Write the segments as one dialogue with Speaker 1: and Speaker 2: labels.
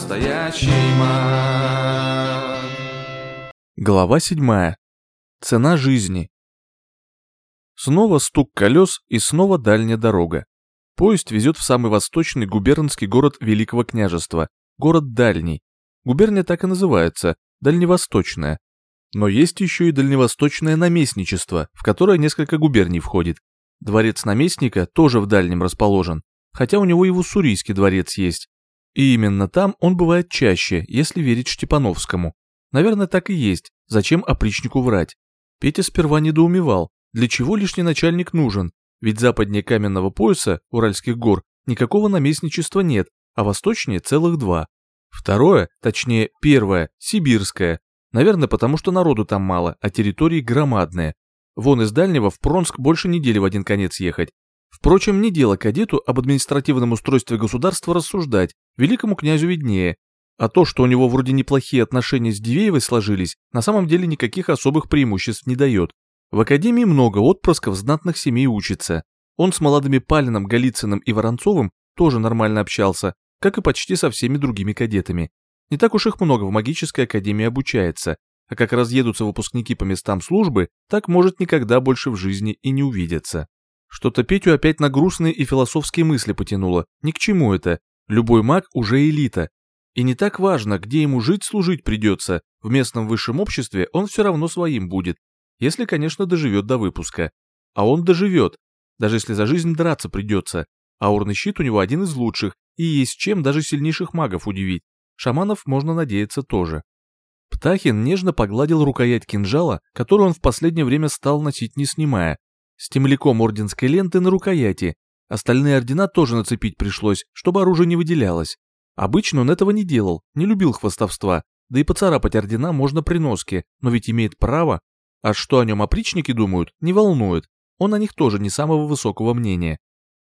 Speaker 1: настоящий.
Speaker 2: Глава 7. Цена жизни. Снова стук колес и снова дальняя дорога. Поезд везет в самый восточный губернский город Великого княжества, город Дальний. Губерния так и называется, Дальневосточная. Но есть еще и Дальневосточное наместничество, в которое несколько губерний входит. Дворец наместника тоже в Дальнем расположен, хотя у него и в Уссурийске дворец есть. И именно там он бывает чаще, если верить Штепановскому. Наверное, так и есть, зачем опричнику врать. Петя сперва недоумевал, для чего лишний начальник нужен, ведь западнее каменного пояса, Уральских гор, никакого наместничества нет, а восточнее целых два. Второе, точнее первое, сибирское. Наверное, потому что народу там мало, а территории громадные. Вон из дальнего в Пронск больше недели в один конец ехать. Впрочем, не дело кадету об административном устройстве государства рассуждать, великому князю виднее. А то, что у него вроде неплохие отношения с Дивеевой сложились, на самом деле никаких особых преимуществ не дает. В академии много отпрысков знатных семей учится. Он с молодыми Палином, Голицыным и Воронцовым тоже нормально общался, как и почти со всеми другими кадетами. Не так уж их много в магической академии обучается, а как разъедутся выпускники по местам службы, так может никогда больше в жизни и не увидятся. Что-то Петю опять на грустные и философские мысли потянуло. Ни к чему это. Любой маг уже элита. И не так важно, где ему жить служить придется, в местном высшем обществе он все равно своим будет, если, конечно, доживет до выпуска. А он доживет, даже если за жизнь драться придется. Аурный щит у него один из лучших, и есть чем даже сильнейших магов удивить. Шаманов можно надеяться тоже. Птахин нежно погладил рукоять кинжала, который он в последнее время стал носить не снимая, с темляком орденской ленты на рукояти. Остальные ордена тоже нацепить пришлось, чтобы оружие не выделялось. Обычно он этого не делал, не любил хвостовства, да и поцарапать ордена можно при носке, но ведь имеет право. А что о нем опричники думают, не волнует. Он о них тоже не самого высокого мнения.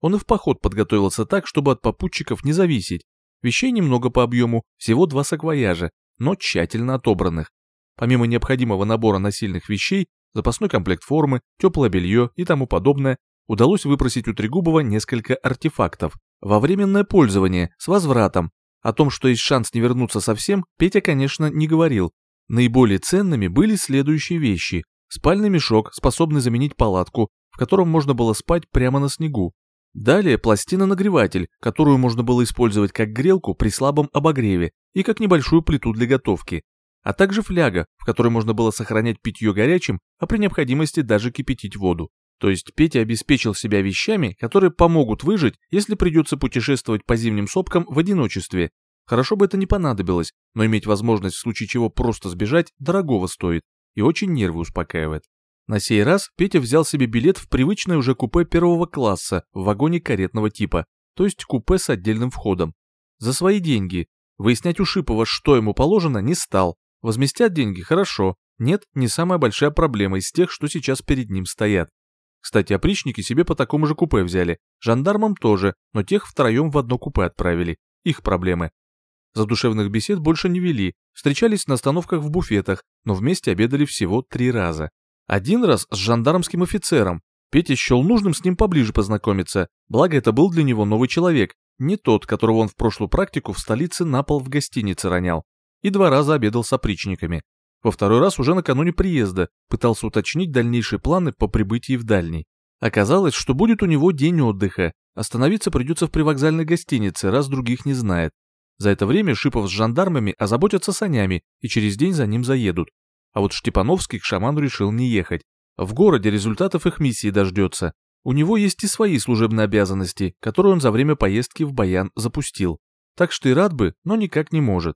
Speaker 2: Он и в поход подготовился так, чтобы от попутчиков не зависеть. Вещей немного по объему, всего два саквояжа, но тщательно отобранных. Помимо необходимого набора насильных вещей, запасной комплект формы, теплое белье и тому подобное, удалось выпросить у Трегубова несколько артефактов во временное пользование с возвратом. О том, что есть шанс не вернуться совсем, Петя, конечно, не говорил, Наиболее ценными были следующие вещи. Спальный мешок, способный заменить палатку, в котором можно было спать прямо на снегу. Далее пластина-нагреватель, которую можно было использовать как грелку при слабом обогреве и как небольшую плиту для готовки. А также фляга, в которой можно было сохранять питье горячим, а при необходимости даже кипятить воду. То есть Петя обеспечил себя вещами, которые помогут выжить, если придется путешествовать по зимним сопкам в одиночестве, Хорошо бы это не понадобилось, но иметь возможность в случае чего просто сбежать дорогого стоит и очень нервы успокаивает. На сей раз Петя взял себе билет в привычное уже купе первого класса в вагоне каретного типа, то есть купе с отдельным входом. За свои деньги. Выяснять у Шипова, что ему положено, не стал. Возместят деньги, хорошо. Нет, не самая большая проблема из тех, что сейчас перед ним стоят. Кстати, опричники себе по такому же купе взяли, жандармам тоже, но тех втроем в одно купе отправили. Их проблемы. Задушевных бесед больше не вели, встречались на остановках в буфетах, но вместе обедали всего три раза. Один раз с жандармским офицером. Петя счел нужным с ним поближе познакомиться, благо это был для него новый человек, не тот, которого он в прошлую практику в столице на пол в гостинице ронял. И два раза обедал с опричниками. Во второй раз уже накануне приезда пытался уточнить дальнейшие планы по прибытии в Дальний. Оказалось, что будет у него день отдыха, остановиться придется в привокзальной гостинице, раз других не знает. За это время Шипов с жандармами озаботятся санями и через день за ним заедут. А вот Штепановский к шаману решил не ехать. В городе результатов их миссии дождется. У него есть и свои служебные обязанности, которые он за время поездки в Баян запустил. Так что и рад бы, но никак не может.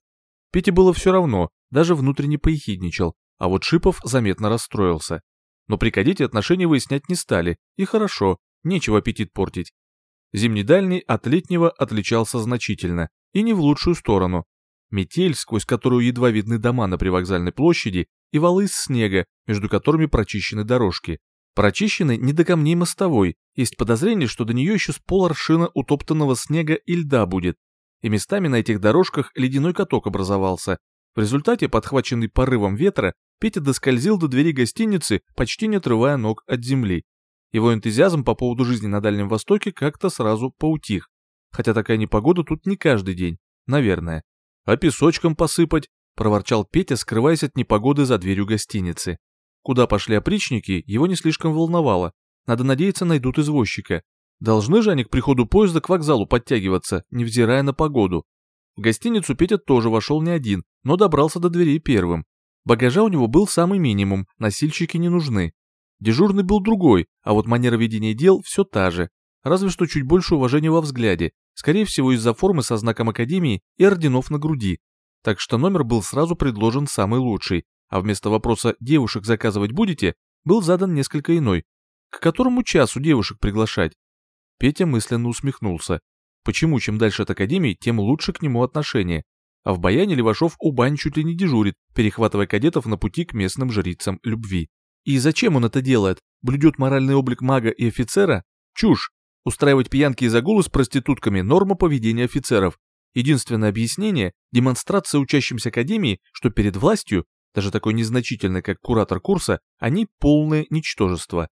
Speaker 2: Пете было все равно, даже внутренне поехидничал, а вот Шипов заметно расстроился. Но при кадете отношения выяснять не стали, и хорошо, нечего аппетит портить. Зимний дальний от летнего отличался значительно, и не в лучшую сторону. Метель, сквозь которую едва видны дома на привокзальной площади, и валы из снега, между которыми прочищены дорожки. Прочищены не до камней мостовой, есть подозрение, что до нее еще с поларшина утоптанного снега и льда будет. И местами на этих дорожках ледяной каток образовался. В результате, подхваченный порывом ветра, Петя доскользил до двери гостиницы, почти не отрывая ног от земли. Его энтузиазм по поводу жизни на Дальнем Востоке как-то сразу поутих. Хотя такая непогода тут не каждый день, наверное. А песочком посыпать?» — проворчал Петя, скрываясь от непогоды за дверью гостиницы. Куда пошли опричники, его не слишком волновало. Надо надеяться, найдут извозчика. Должны же они к приходу поезда к вокзалу подтягиваться, невзирая на погоду. В гостиницу Петя тоже вошел не один, но добрался до дверей первым. Багажа у него был самый минимум, носильщики не нужны. Дежурный был другой, а вот манера ведения дел все та же, разве что чуть больше уважения во взгляде, скорее всего из-за формы со знаком Академии и орденов на груди. Так что номер был сразу предложен самый лучший, а вместо вопроса «девушек заказывать будете?» был задан несколько иной. К которому часу девушек приглашать? Петя мысленно усмехнулся. Почему чем дальше от Академии, тем лучше к нему отношение. А в Баяне Левашов у бань чуть ли не дежурит, перехватывая кадетов на пути к местным жрицам любви. И зачем он это делает? Блюдет моральный облик мага и офицера? Чушь. Устраивать пьянки и загулы с проститутками – норма поведения офицеров. Единственное объяснение – демонстрация учащимся Академии, что перед властью, даже такой незначительной, как куратор курса, они полное ничтожество.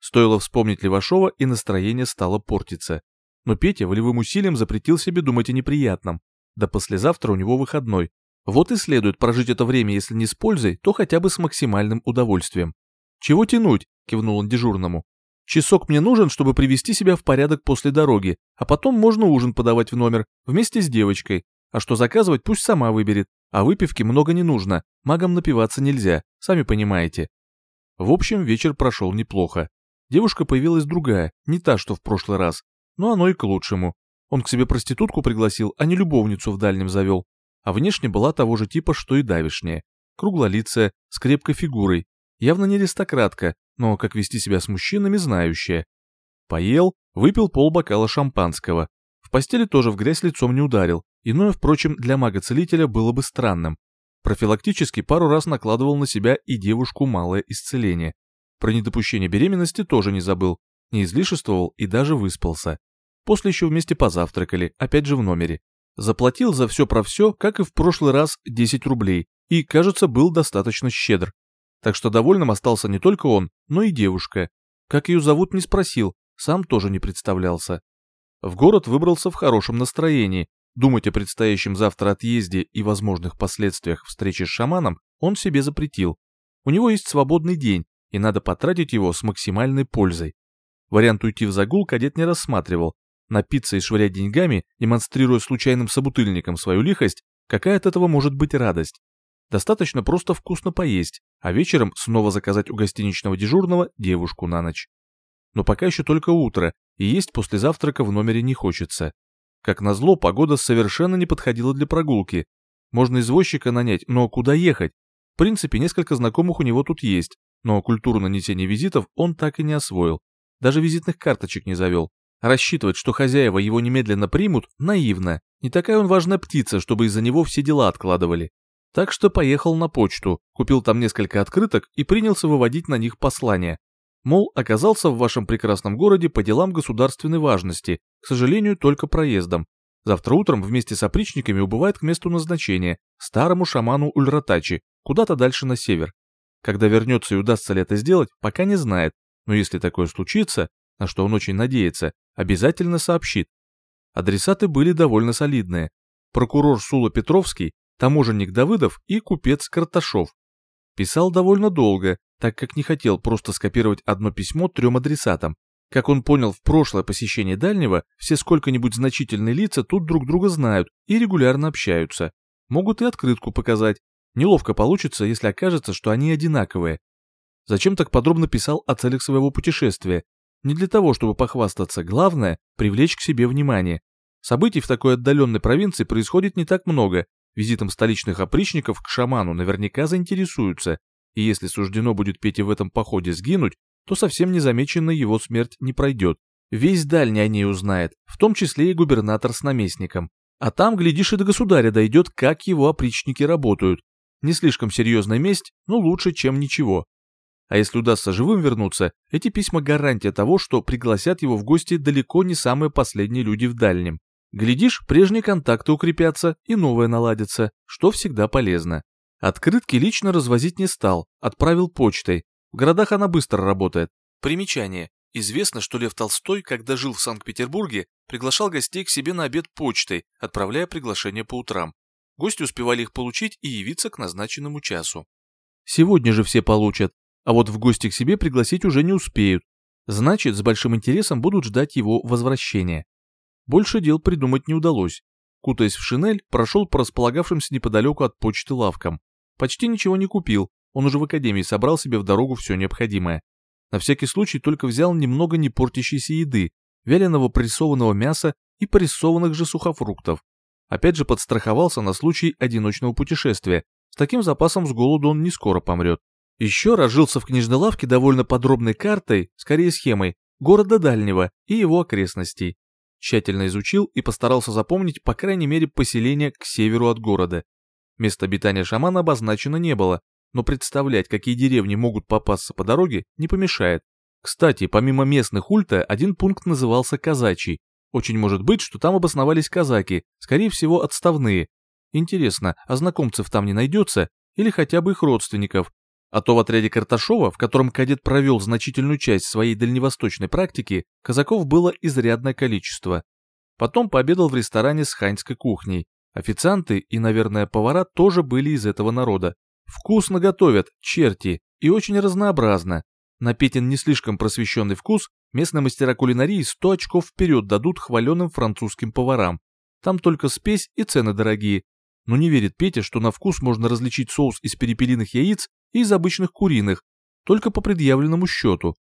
Speaker 2: Стоило вспомнить Левашова, и настроение стало портиться. Но Петя волевым усилием запретил себе думать о неприятном. Да послезавтра у него выходной. Вот и следует прожить это время, если не с пользой, то хотя бы с максимальным удовольствием. «Чего тянуть?» – кивнул он дежурному. «Часок мне нужен, чтобы привести себя в порядок после дороги, а потом можно ужин подавать в номер, вместе с девочкой. А что заказывать, пусть сама выберет. А выпивки много не нужно, магам напиваться нельзя, сами понимаете». В общем, вечер прошел неплохо. Девушка появилась другая, не та, что в прошлый раз, но оно и к лучшему. Он к себе проститутку пригласил, а не любовницу в дальнем завел. А внешне была того же типа, что и давишняя. Круглолицая, с крепкой фигурой. Явно не аристократка, но как вести себя с мужчинами знающая. Поел, выпил полбокала шампанского. В постели тоже в грязь лицом не ударил. Иное, впрочем, для мага-целителя было бы странным. Профилактически пару раз накладывал на себя и девушку малое исцеление. Про недопущение беременности тоже не забыл, не излишествовал и даже выспался. После еще вместе позавтракали, опять же в номере. Заплатил за все про все, как и в прошлый раз, 10 рублей, и, кажется, был достаточно щедр. Так что довольным остался не только он, но и девушка. Как ее зовут, не спросил, сам тоже не представлялся. В город выбрался в хорошем настроении. Думать о предстоящем завтра отъезде и возможных последствиях встречи с шаманом он себе запретил. У него есть свободный день, и надо потратить его с максимальной пользой. Вариант уйти в загул кадет не рассматривал. Напиться и швырять деньгами, демонстрируя случайным собутыльникам свою лихость, какая от этого может быть радость? Достаточно просто вкусно поесть, а вечером снова заказать у гостиничного дежурного девушку на ночь. Но пока еще только утро, и есть после завтрака в номере не хочется. Как назло, погода совершенно не подходила для прогулки. Можно извозчика нанять, но куда ехать? В принципе, несколько знакомых у него тут есть, но культуру нанесения визитов он так и не освоил. Даже визитных карточек не завел. Рассчитывать, что хозяева его немедленно примут, наивно. Не такая он важная птица, чтобы из-за него все дела откладывали. Так что поехал на почту, купил там несколько открыток и принялся выводить на них послания. Мол, оказался в вашем прекрасном городе по делам государственной важности, к сожалению, только проездом. Завтра утром вместе с опричниками убывает к месту назначения, старому шаману Ульратачи, куда-то дальше на север. Когда вернется и удастся ли это сделать, пока не знает, но если такое случится, на что он очень надеется, обязательно сообщит. Адресаты были довольно солидные. Прокурор Сула Петровский, таможенник Давыдов и купец Карташов. Писал довольно долго, так как не хотел просто скопировать одно письмо трем адресатам. Как он понял в прошлое посещение Дальнего, все сколько-нибудь значительные лица тут друг друга знают и регулярно общаются. Могут и открытку показать. Неловко получится, если окажется, что они одинаковые. Зачем так подробно писал о целях своего путешествия? Не для того, чтобы похвастаться, главное – привлечь к себе внимание. Событий в такой отдаленной провинции происходит не так много, визитом столичных опричников к шаману наверняка заинтересуются, и если суждено будет Пете в этом походе сгинуть, то совсем незамеченной его смерть не пройдет. Весь дальний о ней узнает, в том числе и губернатор с наместником. А там, глядишь, и до государя дойдет, как его опричники работают. Не слишком серьезная месть, но лучше, чем ничего. А если удастся живым вернуться, эти письма гарантия того, что пригласят его в гости далеко не самые последние люди в дальнем. Глядишь, прежние контакты укрепятся и новые наладятся, что всегда полезно. Открытки лично развозить не стал, отправил почтой. В городах она быстро работает. Примечание. Известно, что Лев Толстой, когда жил в Санкт-Петербурге, приглашал гостей к себе на обед почтой, отправляя приглашение по утрам. Гости успевали их получить и явиться к назначенному часу. Сегодня же все получат, а вот в гости к себе пригласить уже не успеют. Значит, с большим интересом будут ждать его возвращения. Больше дел придумать не удалось. Кутаясь в шинель, прошел по располагавшимся неподалеку от почты лавкам. Почти ничего не купил, он уже в академии собрал себе в дорогу все необходимое. На всякий случай только взял немного не портящейся еды, вяленого прессованного мяса и прессованных же сухофруктов. Опять же подстраховался на случай одиночного путешествия. С таким запасом с голоду он не скоро помрет. Еще разжился в книжной лавке довольно подробной картой, скорее схемой, города Дальнего и его окрестностей. Тщательно изучил и постарался запомнить по крайней мере поселение к северу от города. Место обитания шамана обозначено не было, но представлять, какие деревни могут попасться по дороге, не помешает. Кстати, помимо местных ульта, один пункт назывался Казачий. Очень может быть, что там обосновались казаки, скорее всего отставные. Интересно, а знакомцев там не найдется, или хотя бы их родственников? А то в отряде Карташова, в котором кадет провел значительную часть своей дальневосточной практики, казаков было изрядное количество. Потом пообедал в ресторане с ханьской кухней. Официанты и, наверное, повара тоже были из этого народа. Вкусно готовят, черти, и очень разнообразно. На Петин не слишком просвещенный вкус местные мастера кулинарии 100 очков вперед дадут хваленым французским поварам. Там только спесь и цены дорогие. Но не верит Петя, что на вкус можно различить соус из перепелиных яиц и из обычных куриных, только по предъявленному счету.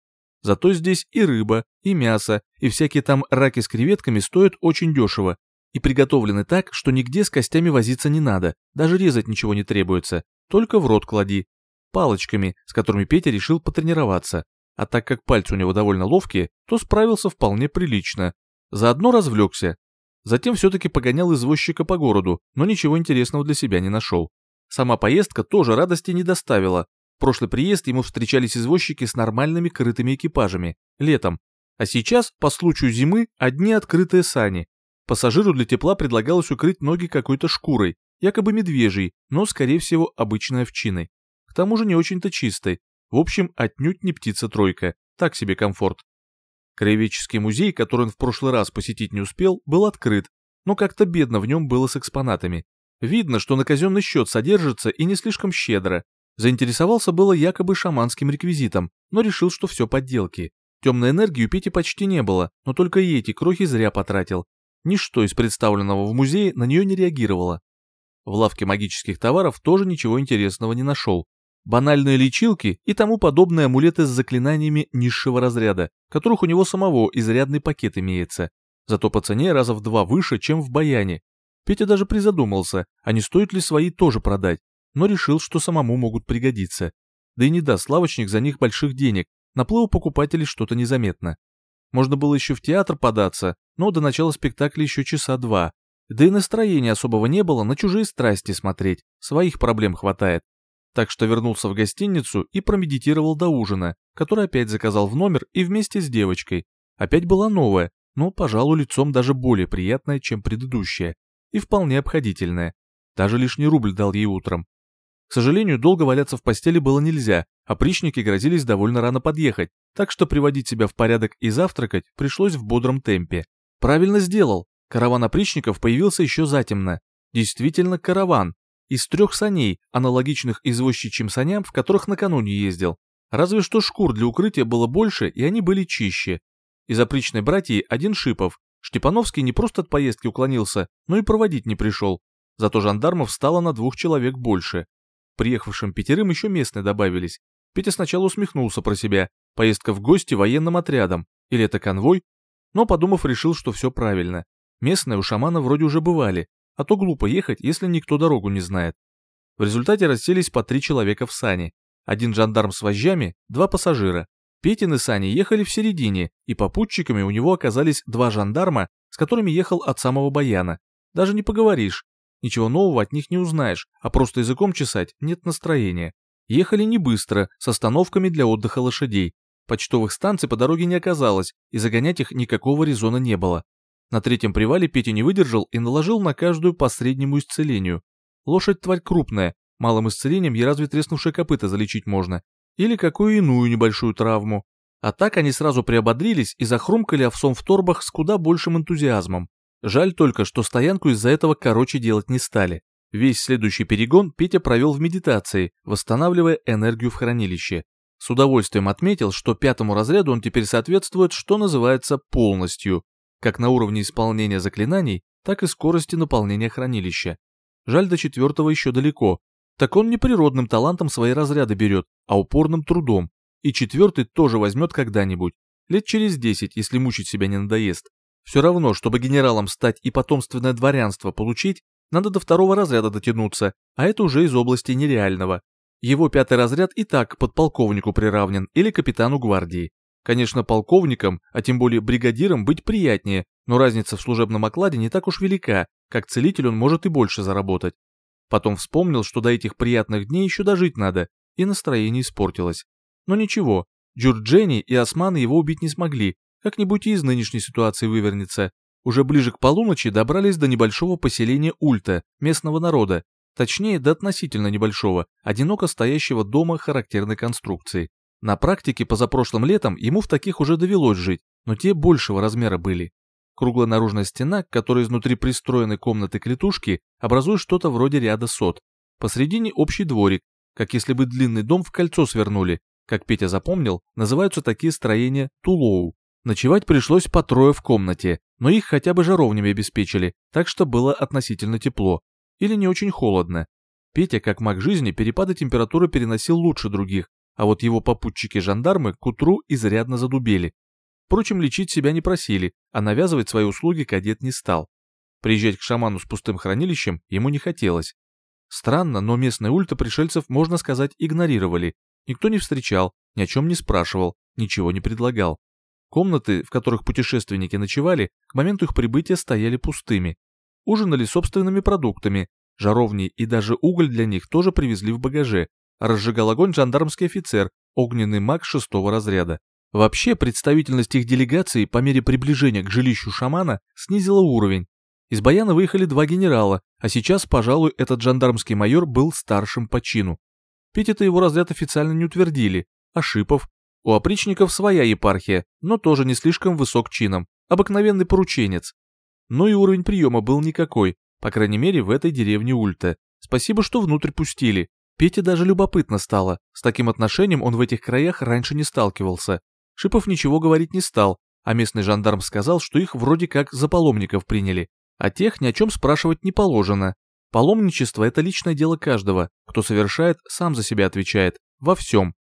Speaker 2: Зато здесь и рыба, и мясо, и всякие там раки с креветками стоят очень дешево и приготовлены так, что нигде с костями возиться не надо, даже резать ничего не требуется, только в рот клади. Палочками, с которыми Петя решил потренироваться, а так как пальцы у него довольно ловкие, то справился вполне прилично. Заодно развлекся. Затем все-таки погонял извозчика по городу, но ничего интересного для себя не нашел. Сама поездка тоже радости не доставила. В прошлый приезд ему встречались извозчики с нормальными крытыми экипажами, летом. А сейчас, по случаю зимы, одни открытые сани. Пассажиру для тепла предлагалось укрыть ноги какой-то шкурой, якобы медвежий, но, скорее всего, обычной овчиной. Тому же не очень-то чистой. В общем, отнюдь не птица-тройка, так себе комфорт. Краеведческий музей, который он в прошлый раз посетить не успел, был открыт, но как-то бедно в нем было с экспонатами. Видно, что на казенный счет содержится и не слишком щедро. Заинтересовался было якобы шаманским реквизитом, но решил, что все подделки. Темной энергии у Пети почти не было, но только и эти крохи зря потратил. Ничто из представленного в музее на нее не реагировало. В лавке магических товаров тоже ничего интересного не нашел. Банальные лечилки и тому подобные амулеты с заклинаниями низшего разряда, которых у него самого изрядный пакет имеется. Зато по цене раза в два выше, чем в Баяне, Петя даже призадумался, а не стоит ли свои тоже продать, но решил, что самому могут пригодиться. Да и не даст лавочник за них больших денег, наплыву покупателей что-то незаметно. Можно было еще в театр податься, но до начала спектакля еще часа два. Да и настроения особого не было на чужие страсти смотреть, своих проблем хватает. Так что вернулся в гостиницу и промедитировал до ужина, который опять заказал в номер и вместе с девочкой. Опять была новая, но, пожалуй, лицом даже более приятная, чем предыдущая и вполне обходительная. Даже лишний рубль дал ей утром. К сожалению, долго валяться в постели было нельзя, опричники грозились довольно рано подъехать, так что приводить себя в порядок и завтракать пришлось в бодром темпе. Правильно сделал, караван опричников появился еще затемно. Действительно караван, из трех саней, аналогичных извозчичьим саням, в которых накануне ездил. Разве что шкур для укрытия было больше, и они были чище. Из опричной братьи один Шипов, Штепановский не просто от поездки уклонился, но и проводить не пришел. Зато жандармов стало на двух человек больше. Приехавшим пятерым еще местные добавились. Петя сначала усмехнулся про себя. Поездка в гости военным отрядом. Или это конвой? Но, подумав, решил, что все правильно. Местные у шамана вроде уже бывали, а то глупо ехать, если никто дорогу не знает. В результате расселись по три человека в сане. Один жандарм с вожжами, два пассажира. Петин и Сани ехали в середине, и попутчиками у него оказались два жандарма, с которыми ехал от самого Баяна. Даже не поговоришь. Ничего нового от них не узнаешь, а просто языком чесать нет настроения. Ехали не быстро, с остановками для отдыха лошадей. Почтовых станций по дороге не оказалось, и загонять их никакого резона не было. На третьем привале Петя не выдержал и наложил на каждую по среднему исцелению. Лошадь тварь крупная, малым исцелением ей разве треснувшее копыта залечить можно, или какую иную небольшую травму. А так они сразу приободрились и захрумкали овсом в торбах с куда большим энтузиазмом. Жаль только, что стоянку из-за этого короче делать не стали. Весь следующий перегон Петя провел в медитации, восстанавливая энергию в хранилище. С удовольствием отметил, что пятому разряду он теперь соответствует, что называется, полностью, как на уровне исполнения заклинаний, так и скорости наполнения хранилища. Жаль, до четвертого еще далеко. Так он не природным талантом свои разряды берет, а упорным трудом. И четвертый тоже возьмет когда-нибудь. Лет через десять, если мучить себя не надоест. Все равно, чтобы генералом стать и потомственное дворянство получить, надо до второго разряда дотянуться, а это уже из области нереального. Его пятый разряд и так к подполковнику приравнен или капитану гвардии. Конечно, полковником, а тем более бригадиром быть приятнее, но разница в служебном окладе не так уж велика, как целитель он может и больше заработать. Потом вспомнил, что до этих приятных дней еще дожить надо, и настроение испортилось. Но ничего, Джурджени и Османы его убить не смогли, как-нибудь и из нынешней ситуации вывернется. Уже ближе к полуночи добрались до небольшого поселения Ульта, местного народа, точнее до относительно небольшого, одиноко стоящего дома характерной конструкции. На практике позапрошлым летом ему в таких уже довелось жить, но те большего размера были. Круглая наружная стена, к которой изнутри пристроены комнаты клетушки, образует что-то вроде ряда сот. Посредине общий дворик, как если бы длинный дом в кольцо свернули. Как Петя запомнил, называются такие строения тулоу. Ночевать пришлось по трое в комнате, но их хотя бы жаровнями обеспечили, так что было относительно тепло. Или не очень холодно. Петя, как маг жизни, перепады температуры переносил лучше других, а вот его попутчики-жандармы к утру изрядно задубели. Впрочем, лечить себя не просили, а навязывать свои услуги кадет не стал. Приезжать к шаману с пустым хранилищем ему не хотелось. Странно, но местные ульта пришельцев, можно сказать, игнорировали. Никто не встречал, ни о чем не спрашивал, ничего не предлагал. Комнаты, в которых путешественники ночевали, к моменту их прибытия стояли пустыми. Ужинали собственными продуктами, жаровни и даже уголь для них тоже привезли в багаже. Разжигал огонь жандармский офицер, огненный маг шестого разряда. Вообще, представительность их делегации по мере приближения к жилищу шамана снизила уровень. Из Баяна выехали два генерала, а сейчас, пожалуй, этот жандармский майор был старшим по чину. Петя-то его разряд официально не утвердили, а Шипов? У опричников своя епархия, но тоже не слишком высок чином, обыкновенный порученец. Но и уровень приема был никакой, по крайней мере в этой деревне Ульта. Спасибо, что внутрь пустили. Пете даже любопытно стало, с таким отношением он в этих краях раньше не сталкивался. Шипов ничего говорить не стал, а местный жандарм сказал, что их вроде как за паломников приняли, а тех ни о чем спрашивать не положено. Паломничество – это личное дело каждого, кто совершает, сам за себя отвечает, во всем.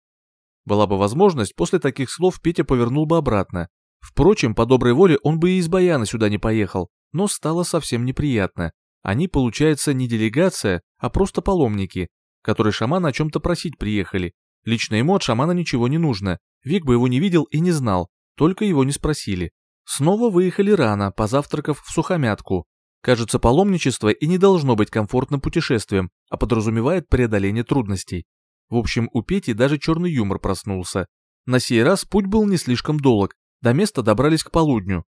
Speaker 2: Была бы возможность, после таких слов Петя повернул бы обратно. Впрочем, по доброй воле он бы и из Баяна сюда не поехал, но стало совсем неприятно. Они, получается, не делегация, а просто паломники, которые шамана о чем-то просить приехали. Лично ему от шамана ничего не нужно, Вик бы его не видел и не знал, только его не спросили. Снова выехали рано, позавтракав в сухомятку. Кажется, паломничество и не должно быть комфортным путешествием, а подразумевает преодоление трудностей. В общем, у Пети даже черный юмор проснулся. На сей раз путь был не слишком долг, до места добрались к полудню.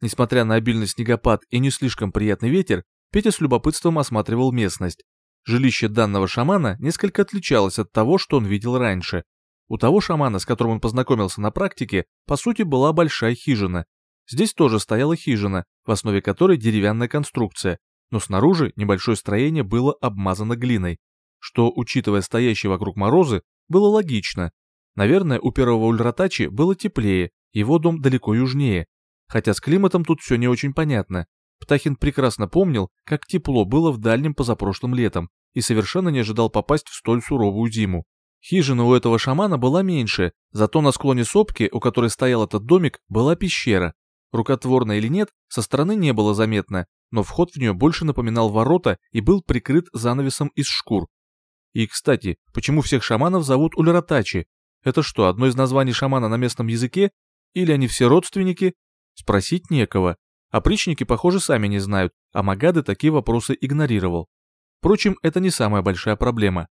Speaker 2: Несмотря на обильный снегопад и не слишком приятный ветер, Петя с любопытством осматривал местность. Жилище данного шамана несколько отличалось от того, что он видел раньше. У того шамана, с которым он познакомился на практике, по сути была большая хижина. Здесь тоже стояла хижина, в основе которой деревянная конструкция, но снаружи небольшое строение было обмазано глиной, что, учитывая стоящие вокруг морозы, было логично. Наверное, у первого Ульратачи было теплее, его дом далеко южнее, хотя с климатом тут все не очень понятно. Птахин прекрасно помнил, как тепло было в дальнем позапрошлым летом, и совершенно не ожидал попасть в столь суровую зиму. Хижина у этого шамана была меньше, зато на склоне сопки, у которой стоял этот домик, была пещера. Рукотворно или нет, со стороны не было заметно, но вход в нее больше напоминал ворота и был прикрыт занавесом из шкур. И, кстати, почему всех шаманов зовут Ульратачи? Это что, одно из названий шамана на местном языке? Или они все родственники? Спросить некого. Опричники, похоже, сами не знают, а Магады такие вопросы игнорировал. Впрочем, это не самая большая проблема.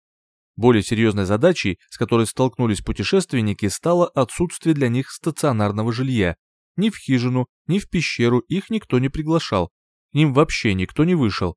Speaker 2: Более серьезной задачей, с которой столкнулись путешественники, стало отсутствие для них стационарного жилья. Ни в хижину, ни в пещеру их никто не приглашал. К ним вообще никто не вышел.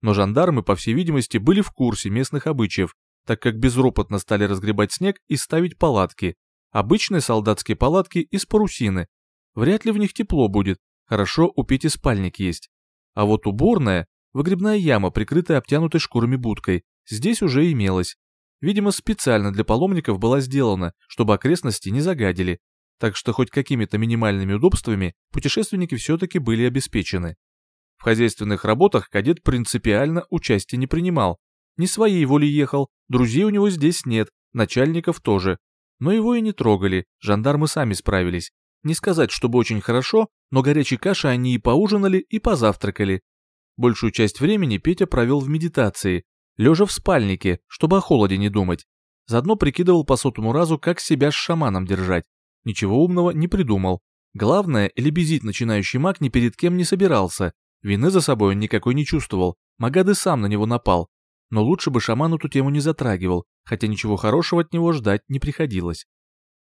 Speaker 2: Но жандармы, по всей видимости, были в курсе местных обычаев, так как безропотно стали разгребать снег и ставить палатки. Обычные солдатские палатки из парусины. Вряд ли в них тепло будет, хорошо у Пети спальник есть. А вот уборная, выгребная яма, прикрытая обтянутой шкурами будкой, здесь уже имелась. Видимо, специально для паломников была сделана, чтобы окрестности не загадили, так что хоть какими-то минимальными удобствами путешественники все-таки были обеспечены. В хозяйственных работах кадет принципиально участия не принимал. Не своей волей ехал, друзей у него здесь нет, начальников тоже. Но его и не трогали, жандармы сами справились. Не сказать, чтобы очень хорошо, но горячей каши они и поужинали, и позавтракали. Большую часть времени Петя провел в медитации, лежа в спальнике, чтобы о холоде не думать. Заодно прикидывал по сотому разу, как себя с шаманом держать. Ничего умного не придумал. Главное, лебезить начинающий маг ни перед кем не собирался. Вины за собой он никакой не чувствовал. Магады сам на него напал. Но лучше бы шаман эту тему не затрагивал, хотя ничего хорошего от него ждать не приходилось.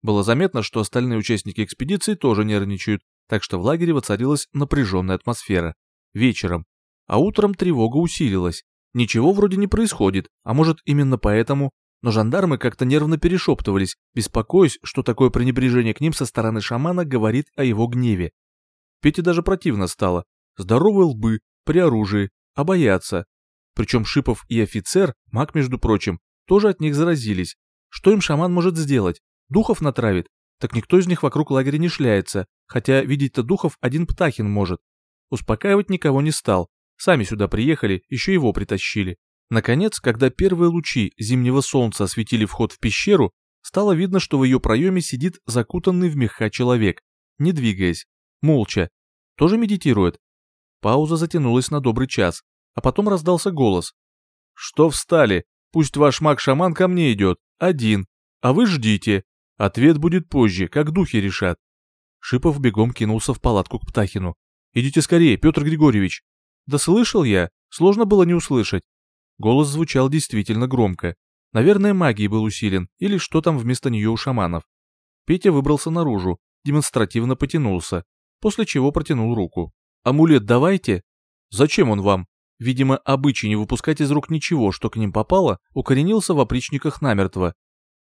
Speaker 2: Было заметно, что остальные участники экспедиции тоже нервничают, так что в лагере воцарилась напряженная атмосфера. Вечером. А утром тревога усилилась. Ничего вроде не происходит, а может именно поэтому, но жандармы как-то нервно перешептывались, беспокоясь, что такое пренебрежение к ним со стороны шамана говорит о его гневе. Пете даже противно стало. Здоровые лбы, при оружии, а боятся. Причем Шипов и офицер, маг между прочим, тоже от них заразились. Что им шаман может сделать? Духов натравит? Так никто из них вокруг лагеря не шляется, хотя видеть-то духов один Птахин может. Успокаивать никого не стал. Сами сюда приехали, еще его притащили. Наконец, когда первые лучи зимнего солнца осветили вход в пещеру, стало видно, что в ее проеме сидит закутанный в меха человек, не двигаясь, молча. Тоже медитирует. Пауза затянулась на добрый час, а потом раздался голос. «Что встали? Пусть ваш маг-шаман ко мне идет, один, а вы ждите. Ответ будет позже, как духи решат». Шипов бегом кинулся в палатку к Птахину. «Идите скорее, Петр Григорьевич». «Да слышал я, сложно было не услышать. Голос звучал действительно громко. Наверное, магией был усилен, или что там вместо нее у шаманов. Петя выбрался наружу, демонстративно потянулся, после чего протянул руку. «Амулет давайте?» «Зачем он вам?» Видимо, обычай не выпускать из рук ничего, что к ним попало, укоренился в опричниках намертво.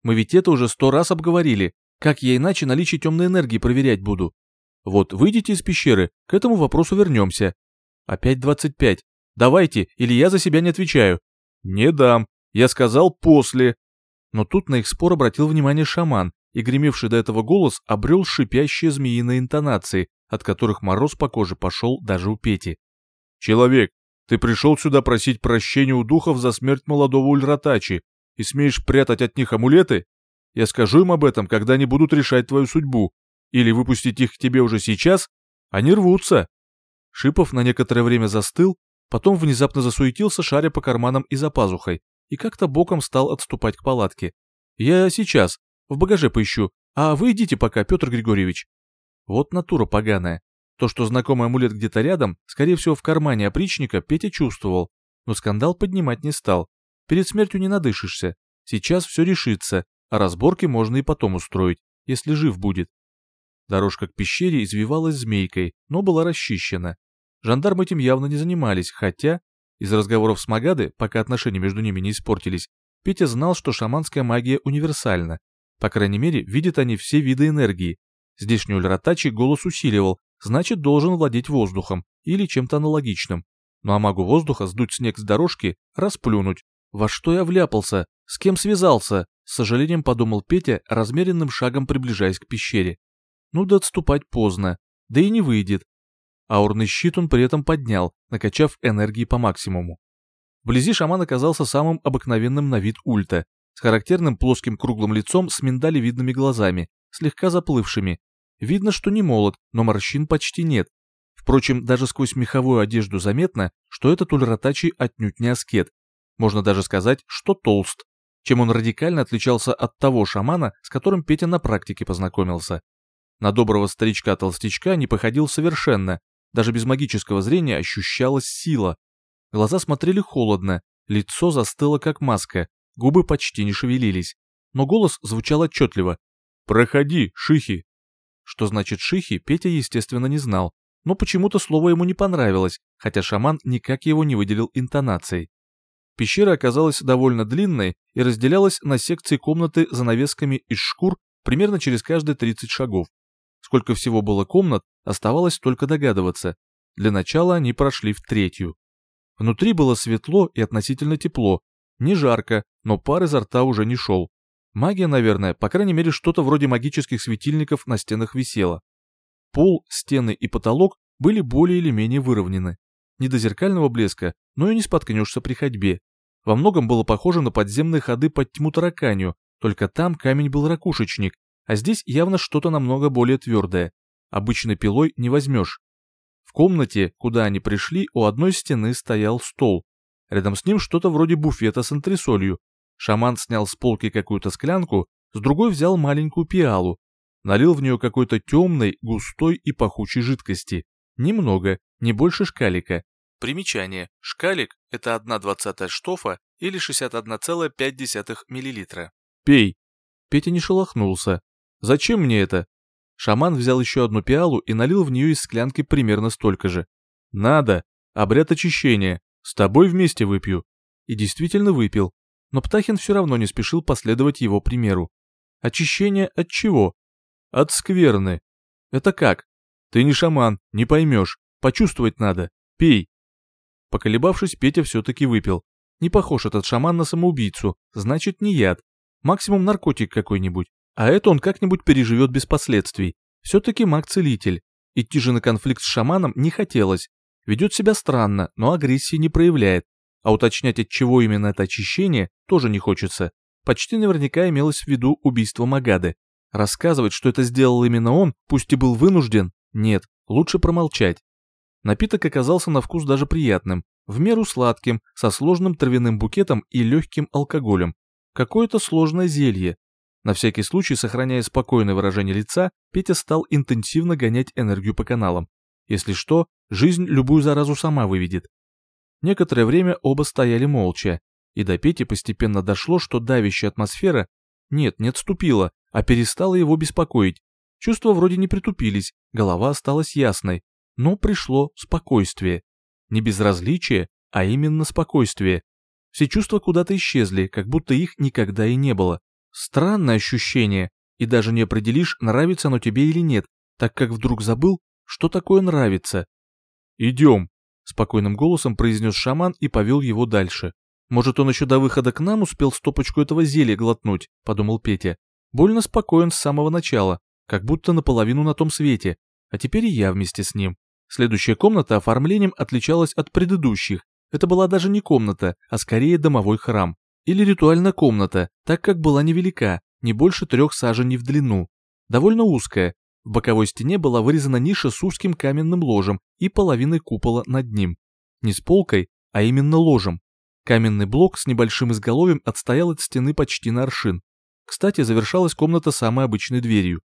Speaker 2: Мы ведь это уже сто раз обговорили. Как я иначе наличие темной энергии проверять буду? Вот, выйдите из пещеры, к этому вопросу вернемся. Опять двадцать пять. Давайте, или я за себя не отвечаю. Не дам. Я сказал после. Но тут на их спор обратил внимание шаман, и гремевший до этого голос обрел шипящие змеиные интонации, от которых мороз по коже пошел даже у Пети. «Человек, ты пришел сюда просить прощения у духов за смерть молодого Ульратачи и смеешь прятать от них амулеты? Я скажу им об этом, когда они будут решать твою судьбу. Или выпустить их к тебе уже сейчас? Они рвутся». Шипов на некоторое время застыл, Потом внезапно засуетился, шаря по карманам и за пазухой, и как-то боком стал отступать к палатке. «Я сейчас, в багаже поищу, а вы идите пока, Петр Григорьевич». Вот натура поганая. То, что знакомый амулет где-то рядом, скорее всего в кармане опричника, Петя чувствовал, но скандал поднимать не стал. Перед смертью не надышишься. Сейчас все решится, а разборки можно и потом устроить, если жив будет. Дорожка к пещере извивалась змейкой, но была расчищена. Жандармы этим явно не занимались, хотя, из разговоров с Магады, пока отношения между ними не испортились, Петя знал, что шаманская магия универсальна. По крайней мере, видят они все виды энергии. Здешний Ульратачи голос усиливал, значит, должен владеть воздухом или чем-то аналогичным. Ну а магу воздуха сдуть снег с дорожки, расплюнуть. Во что я вляпался? С кем связался? С сожалением подумал Петя, размеренным шагом приближаясь к пещере. Ну да отступать поздно. Да и не выйдет. Аурный щит он при этом поднял, накачав энергии по максимуму. Вблизи шаман оказался самым обыкновенным на вид ульта, с характерным плоским круглым лицом с миндалевидными глазами, слегка заплывшими. Видно, что не молод, но морщин почти нет. Впрочем, даже сквозь меховую одежду заметно, что этот ульратачий отнюдь не аскет. Можно даже сказать, что толст, чем он радикально отличался от того шамана, с которым Петя на практике познакомился. На доброго старичка-толстячка не походил совершенно, даже без магического зрения ощущалась сила. Глаза смотрели холодно, лицо застыло как маска, губы почти не шевелились. Но голос звучал отчетливо. «Проходи, шихи!» Что значит шихи, Петя, естественно, не знал, но почему-то слово ему не понравилось, хотя шаман никак его не выделил интонацией. Пещера оказалась довольно длинной и разделялась на секции комнаты занавесками из шкур примерно через каждые 30 шагов. Сколько всего было комнат, оставалось только догадываться. Для начала они прошли в третью. Внутри было светло и относительно тепло. Не жарко, но пар изо рта уже не шел. Магия, наверное, по крайней мере что-то вроде магических светильников на стенах висело. Пол, стены и потолок были более или менее выровнены. Не до зеркального блеска, но и не споткнешься при ходьбе. Во многом было похоже на подземные ходы под тьму тараканью, только там камень был ракушечник, а здесь явно что-то намного более твердое. Обычной пилой не возьмешь. В комнате, куда они пришли, у одной стены стоял стол. Рядом с ним что-то вроде буфета с антресолью. Шаман снял с полки какую-то склянку, с другой взял маленькую пиалу, налил в нее какой-то темной, густой и пахучей жидкости. Немного, не больше шкалика. Примечание. Шкалик – это 1 двадцатая штофа или 61,5 мл. «Пей!» Петя не шелохнулся. «Зачем мне это?» Шаман взял еще одну пиалу и налил в нее из склянки примерно столько же. «Надо! Обряд очищения! С тобой вместе выпью!» И действительно выпил. Но Птахин все равно не спешил последовать его примеру. «Очищение от чего?» «От скверны». «Это как?» «Ты не шаман, не поймешь. Почувствовать надо. Пей!» Поколебавшись, Петя все-таки выпил. Не похож этот шаман на самоубийцу, значит не яд. Максимум наркотик какой-нибудь. А это он как-нибудь переживет без последствий. Все-таки маг-целитель. Идти же на конфликт с шаманом не хотелось. Ведет себя странно, но агрессии не проявляет. А уточнять, от чего именно это очищение, тоже не хочется. Почти наверняка имелось в виду убийство Магады. Рассказывать, что это сделал именно он, пусть и был вынужден, нет, лучше промолчать. Напиток оказался на вкус даже приятным, в меру сладким, со сложным травяным букетом и легким алкоголем. Какое-то сложное зелье, на всякий случай, сохраняя спокойное выражение лица, Петя стал интенсивно гонять энергию по каналам. Если что, жизнь любую заразу сама выведет. Некоторое время оба стояли молча, и до Пети постепенно дошло, что давящая атмосфера нет, не отступила, а перестала его беспокоить. Чувства вроде не притупились, голова осталась ясной, но пришло спокойствие. Не безразличие, а именно спокойствие. Все чувства куда-то исчезли, как будто их никогда и не было. Странное ощущение, и даже не определишь, нравится оно тебе или нет, так как вдруг забыл, что такое нравится. «Идем», — спокойным голосом произнес шаман и повел его дальше. «Может, он еще до выхода к нам успел стопочку этого зелья глотнуть», — подумал Петя. «Больно спокоен с самого начала, как будто наполовину на том свете, а теперь и я вместе с ним». Следующая комната оформлением отличалась от предыдущих. Это была даже не комната, а скорее домовой храм или ритуальная комната, так как была невелика, не больше трех саженей в длину. Довольно узкая, в боковой стене была вырезана ниша с узким каменным ложем и половиной купола над ним. Не с полкой, а именно ложем. Каменный блок с небольшим изголовьем отстоял от стены почти на аршин. Кстати, завершалась комната самой обычной дверью.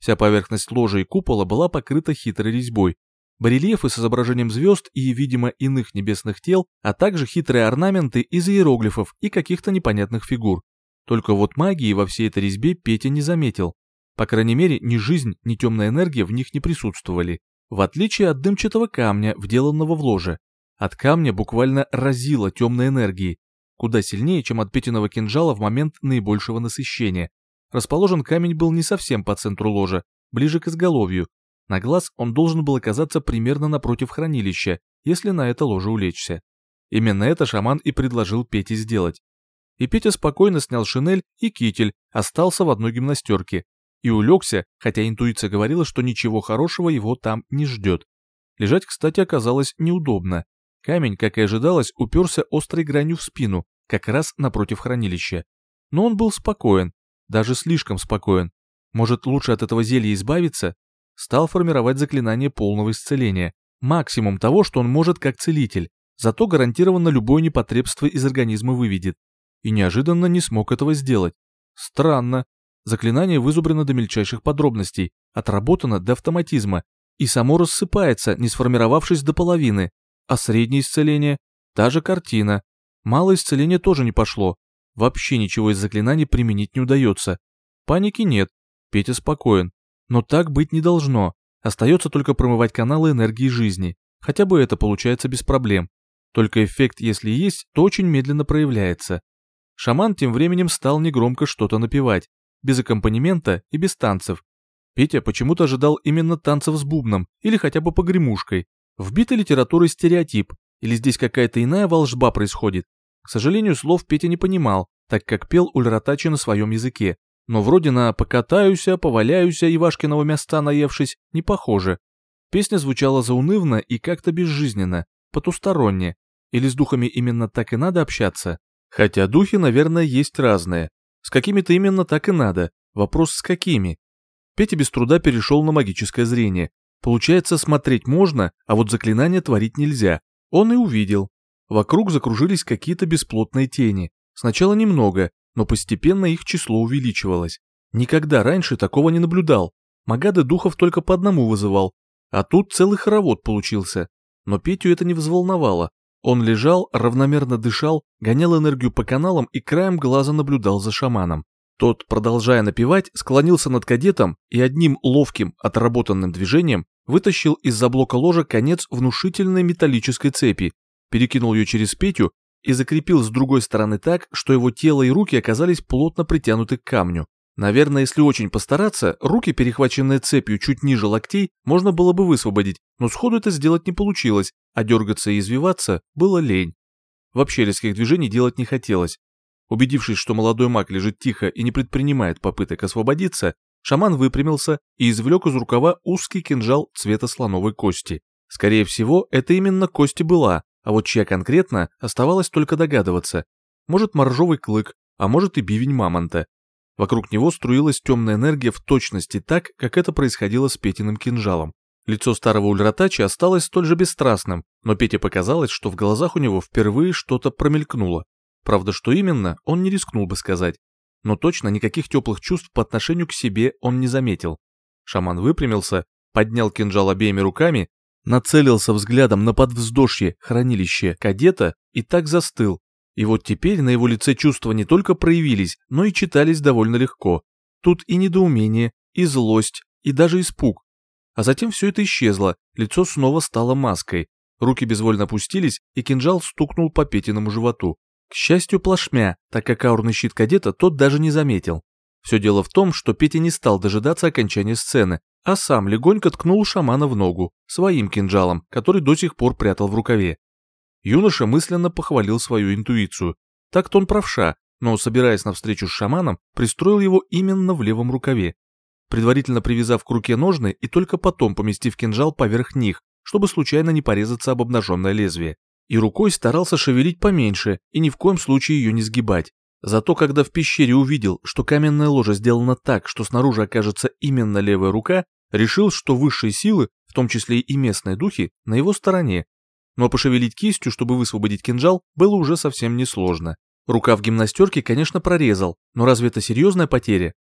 Speaker 2: Вся поверхность ложа и купола была покрыта хитрой резьбой, барельефы с изображением звезд и, видимо, иных небесных тел, а также хитрые орнаменты из иероглифов и каких-то непонятных фигур. Только вот магии во всей этой резьбе Петя не заметил. По крайней мере, ни жизнь, ни темная энергия в них не присутствовали. В отличие от дымчатого камня, вделанного в ложе. От камня буквально разило темной энергией, куда сильнее, чем от Петиного кинжала в момент наибольшего насыщения. Расположен камень был не совсем по центру ложа, ближе к изголовью, на глаз он должен был оказаться примерно напротив хранилища, если на это ложе улечься. Именно это шаман и предложил Пете сделать. И Петя спокойно снял шинель и китель, остался в одной гимнастерке. И улегся, хотя интуиция говорила, что ничего хорошего его там не ждет. Лежать, кстати, оказалось неудобно. Камень, как и ожидалось, уперся острой гранью в спину, как раз напротив хранилища. Но он был спокоен, даже слишком спокоен. Может, лучше от этого зелья избавиться? Стал формировать заклинание полного исцеления, максимум того, что он может как целитель, зато гарантированно любое непотребство из организма выведет. И неожиданно не смог этого сделать. Странно. Заклинание вызубрено до мельчайших подробностей, отработано до автоматизма, и само рассыпается, не сформировавшись до половины. А среднее исцеление? Та же картина. Малое исцеление тоже не пошло. Вообще ничего из заклинаний применить не удается. Паники нет. Петя спокоен. Но так быть не должно. Остается только промывать каналы энергии жизни. Хотя бы это получается без проблем. Только эффект, если есть, то очень медленно проявляется. Шаман тем временем стал негромко что-то напевать, без аккомпанемента и без танцев. Петя почему-то ожидал именно танцев с бубном или хотя бы погремушкой. Вбитый литературой стереотип. Или здесь какая-то иная волжба происходит? К сожалению, слов Петя не понимал, так как пел Ульратачи на своем языке. Но вроде на «покатаюся», «поваляюся» и Вашкиного места наевшись не похоже. Песня звучала заунывно и как-то безжизненно, потусторонне. Или с духами именно так и надо общаться? Хотя духи, наверное, есть разные. С какими-то именно так и надо. Вопрос с какими? Петя без труда перешел на магическое зрение. Получается, смотреть можно, а вот заклинания творить нельзя. Он и увидел. Вокруг закружились какие-то бесплотные тени. Сначала немного, но постепенно их число увеличивалось. Никогда раньше такого не наблюдал. Магады духов только по одному вызывал. А тут целый хоровод получился. Но Петю это не взволновало. Он лежал, равномерно дышал, гонял энергию по каналам и краем глаза наблюдал за шаманом. Тот, продолжая напевать, склонился над кадетом и одним ловким, отработанным движением вытащил из-за блока ложа конец внушительной металлической цепи, перекинул ее через Петю и закрепил с другой стороны так, что его тело и руки оказались плотно притянуты к камню. Наверное, если очень постараться, руки, перехваченные цепью чуть ниже локтей, можно было бы высвободить, но сходу это сделать не получилось, а дергаться и извиваться было лень. Вообще резких движений делать не хотелось, Убедившись, что молодой маг лежит тихо и не предпринимает попыток освободиться, шаман выпрямился и извлек из рукава узкий кинжал цвета слоновой кости. Скорее всего, это именно кости была, а вот чья конкретно, оставалось только догадываться. Может, моржовый клык, а может и бивень мамонта. Вокруг него струилась темная энергия в точности так, как это происходило с Петиным кинжалом. Лицо старого Ульратача осталось столь же бесстрастным, но Пете показалось, что в глазах у него впервые что-то промелькнуло. Правда, что именно, он не рискнул бы сказать. Но точно никаких теплых чувств по отношению к себе он не заметил. Шаман выпрямился, поднял кинжал обеими руками, нацелился взглядом на подвздошье хранилище кадета и так застыл. И вот теперь на его лице чувства не только проявились, но и читались довольно легко. Тут и недоумение, и злость, и даже испуг. А затем все это исчезло, лицо снова стало маской. Руки безвольно опустились, и кинжал стукнул по Петиному животу. К счастью, плашмя, так как аурный щит кадета тот даже не заметил. Все дело в том, что Петя не стал дожидаться окончания сцены, а сам легонько ткнул шамана в ногу, своим кинжалом, который до сих пор прятал в рукаве. Юноша мысленно похвалил свою интуицию. Так-то он правша, но, собираясь на встречу с шаманом, пристроил его именно в левом рукаве, предварительно привязав к руке ножны и только потом поместив кинжал поверх них, чтобы случайно не порезаться об обнаженное лезвие и рукой старался шевелить поменьше и ни в коем случае ее не сгибать. Зато когда в пещере увидел, что каменная ложа сделана так, что снаружи окажется именно левая рука, решил, что высшие силы, в том числе и местные духи, на его стороне. Но пошевелить кистью, чтобы высвободить кинжал, было уже совсем несложно. Рука в гимнастерке, конечно, прорезал, но разве это серьезная потеря?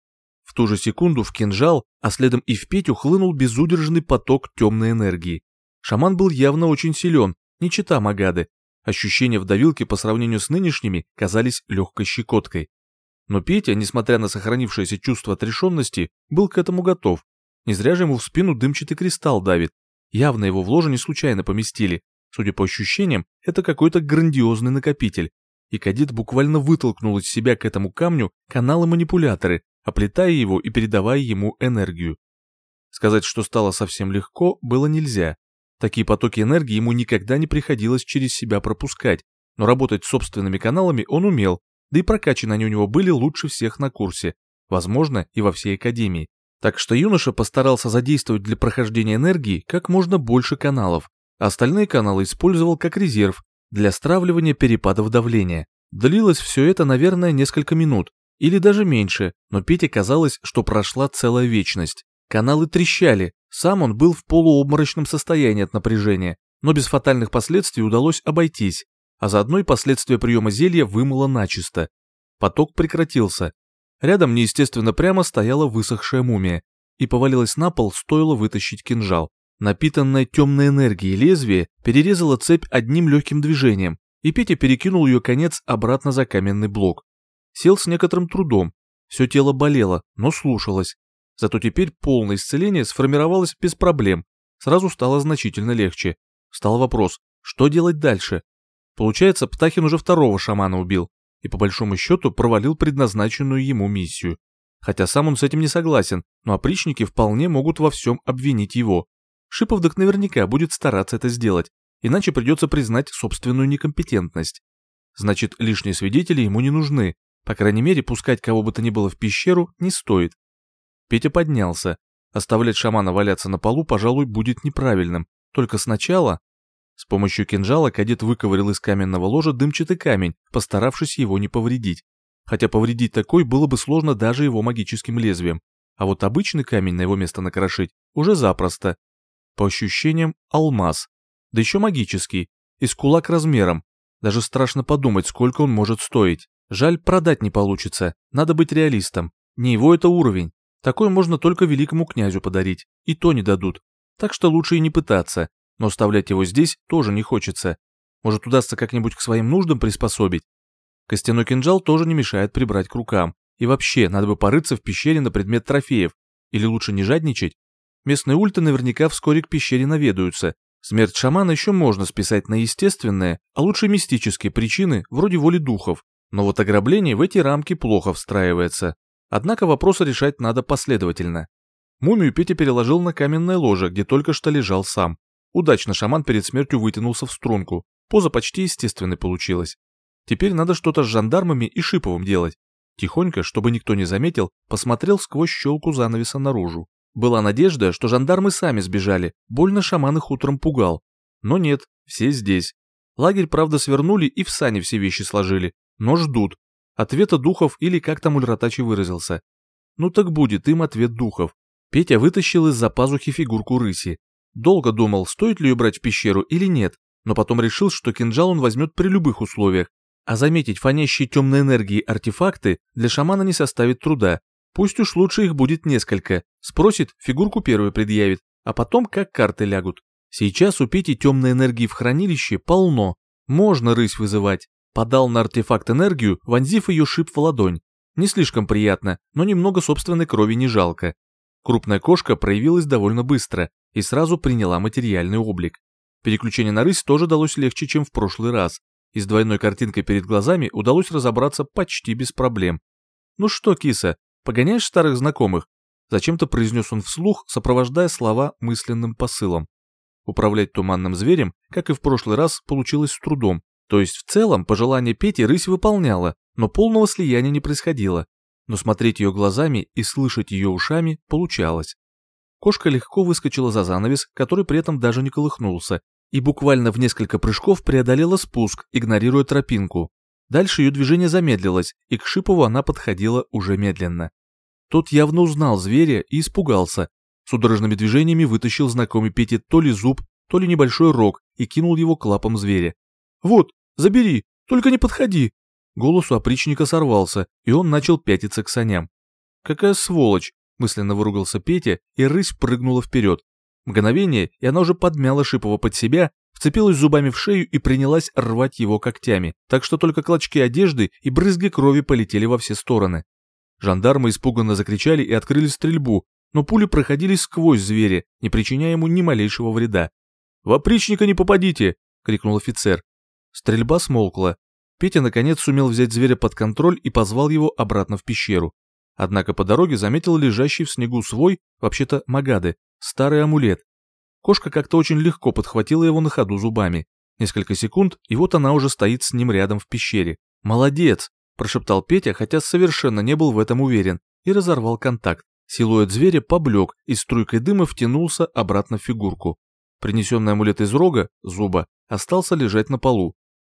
Speaker 2: В ту же секунду в кинжал, а следом и в Петю хлынул безудержный поток темной энергии. Шаман был явно очень силен, не чита Магады. Ощущения в давилке по сравнению с нынешними казались легкой щекоткой. Но Петя, несмотря на сохранившееся чувство отрешенности, был к этому готов. Не зря же ему в спину дымчатый кристалл давит. Явно его в ложе не случайно поместили. Судя по ощущениям, это какой-то грандиозный накопитель. И кадет буквально вытолкнул из себя к этому камню каналы-манипуляторы, оплетая его и передавая ему энергию. Сказать, что стало совсем легко, было нельзя. Такие потоки энергии ему никогда не приходилось через себя пропускать, но работать собственными каналами он умел, да и прокачаны они у него были лучше всех на курсе, возможно, и во всей академии. Так что юноша постарался задействовать для прохождения энергии как можно больше каналов, а остальные каналы использовал как резерв для стравливания перепадов давления. Длилось все это, наверное, несколько минут, или даже меньше, но Пете казалось, что прошла целая вечность. Каналы трещали, сам он был в полуобморочном состоянии от напряжения, но без фатальных последствий удалось обойтись, а заодно и последствия приема зелья вымыло начисто. Поток прекратился. Рядом неестественно прямо стояла высохшая мумия, и повалилась на пол, стоило вытащить кинжал. Напитанное темной энергией лезвие перерезало цепь одним легким движением, и Петя перекинул ее конец обратно за каменный блок. Сел с некоторым трудом, все тело болело, но слушалось. Зато теперь полное исцеление сформировалось без проблем, сразу стало значительно легче. Стал вопрос, что делать дальше? Получается, Птахин уже второго шамана убил и по большому счету провалил предназначенную ему миссию. Хотя сам он с этим не согласен, но опричники вполне могут во всем обвинить его. Шиповдок наверняка будет стараться это сделать, иначе придется признать собственную некомпетентность. Значит, лишние свидетели ему не нужны, по крайней мере, пускать кого бы то ни было в пещеру не стоит. Петя поднялся. Оставлять шамана валяться на полу, пожалуй, будет неправильным. Только сначала... С помощью кинжала кадет выковырял из каменного ложа дымчатый камень, постаравшись его не повредить. Хотя повредить такой было бы сложно даже его магическим лезвием. А вот обычный камень на его место накрошить уже запросто. По ощущениям, алмаз. Да еще магический, и с кулак размером. Даже страшно подумать, сколько он может стоить. Жаль, продать не получится, надо быть реалистом. Не его это уровень. Такой можно только великому князю подарить, и то не дадут. Так что лучше и не пытаться, но оставлять его здесь тоже не хочется. Может удастся как-нибудь к своим нуждам приспособить. Костяной кинжал тоже не мешает прибрать к рукам. И вообще, надо бы порыться в пещере на предмет трофеев. Или лучше не жадничать? Местные ульты наверняка вскоре к пещере наведаются. Смерть шамана еще можно списать на естественные, а лучше мистические причины, вроде воли духов. Но вот ограбление в эти рамки плохо встраивается. Однако вопросы решать надо последовательно. Мумию Петя переложил на каменное ложе, где только что лежал сам. Удачно шаман перед смертью вытянулся в струнку. Поза почти естественной получилась. Теперь надо что-то с жандармами и Шиповым делать. Тихонько, чтобы никто не заметил, посмотрел сквозь щелку занавеса наружу. Была надежда, что жандармы сами сбежали, больно шаман их утром пугал. Но нет, все здесь. Лагерь, правда, свернули и в сани все вещи сложили, но ждут. Ответа духов или как там Ульратачи выразился. Ну так будет им ответ духов. Петя вытащил из-за пазухи фигурку рыси. Долго думал, стоит ли ее брать в пещеру или нет, но потом решил, что кинжал он возьмет при любых условиях, а заметить фонящие темной энергии артефакты для шамана не составит труда. Пусть уж лучше их будет несколько. Спросит, фигурку первой предъявит, а потом как карты лягут. Сейчас у Пети темной энергии в хранилище полно. Можно рысь вызывать. Подал на артефакт энергию, вонзив ее шип в ладонь. Не слишком приятно, но немного собственной крови не жалко. Крупная кошка проявилась довольно быстро и сразу приняла материальный облик. Переключение на рысь тоже далось легче, чем в прошлый раз и с двойной картинкой перед глазами удалось разобраться почти без проблем. «Ну что, киса, погоняешь старых знакомых?» Зачем-то произнес он вслух, сопровождая слова мысленным посылом. Управлять туманным зверем, как и в прошлый раз, получилось с трудом. То есть в целом пожелание Пети рысь выполняла, но полного слияния не происходило. Но смотреть ее глазами и слышать ее ушами получалось. Кошка легко выскочила за занавес, который при этом даже не колыхнулся, и буквально в несколько прыжков преодолела спуск, игнорируя тропинку. Дальше ее движение замедлилось, и к Шипову она подходила уже медленно. Тот явно узнал зверя и испугался. Судорожными движениями вытащил знакомый Пете то ли зуб, то ли небольшой рог и кинул его к лапам зверя. «Вот, забери, только не подходи!» Голос у опричника сорвался, и он начал пятиться к саням. «Какая сволочь!» – мысленно выругался Петя, и рысь прыгнула вперед. Мгновение, и она уже подмяла Шипова под себя, вцепилась зубами в шею и принялась рвать его когтями, так что только клочки одежды и брызги крови полетели во все стороны. Жандармы испуганно закричали и открыли стрельбу, но пули проходили сквозь зверя, не причиняя ему ни малейшего вреда. «В опричника не попадите!» — крикнул офицер. Стрельба смолкла. Петя наконец сумел взять зверя под контроль и позвал его обратно в пещеру. Однако по дороге заметил лежащий в снегу свой, вообще-то Магады, старый амулет. Кошка как-то очень легко подхватила его на ходу зубами. Несколько секунд, и вот она уже стоит с ним рядом в пещере. «Молодец!» – прошептал Петя, хотя совершенно не был в этом уверен, и разорвал контакт. Силуэт зверя поблек и струйкой дыма втянулся обратно в фигурку. Принесенный амулет из рога, зуба, остался лежать на полу.